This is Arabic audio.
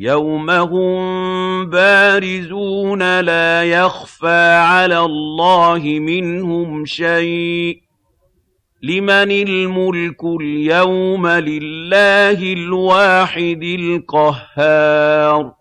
يَوْمَ هُم بَارِزُونَ لَا يَخْفَىٰ عَلَى اللَّهِ مِنْهُمْ شَيْءٌ ۚ لِّمَنِ الْمُلْكُ الْيَوْمَ ۖ لِلَّهِ الْوَاحِدِ الْقَهَّارِ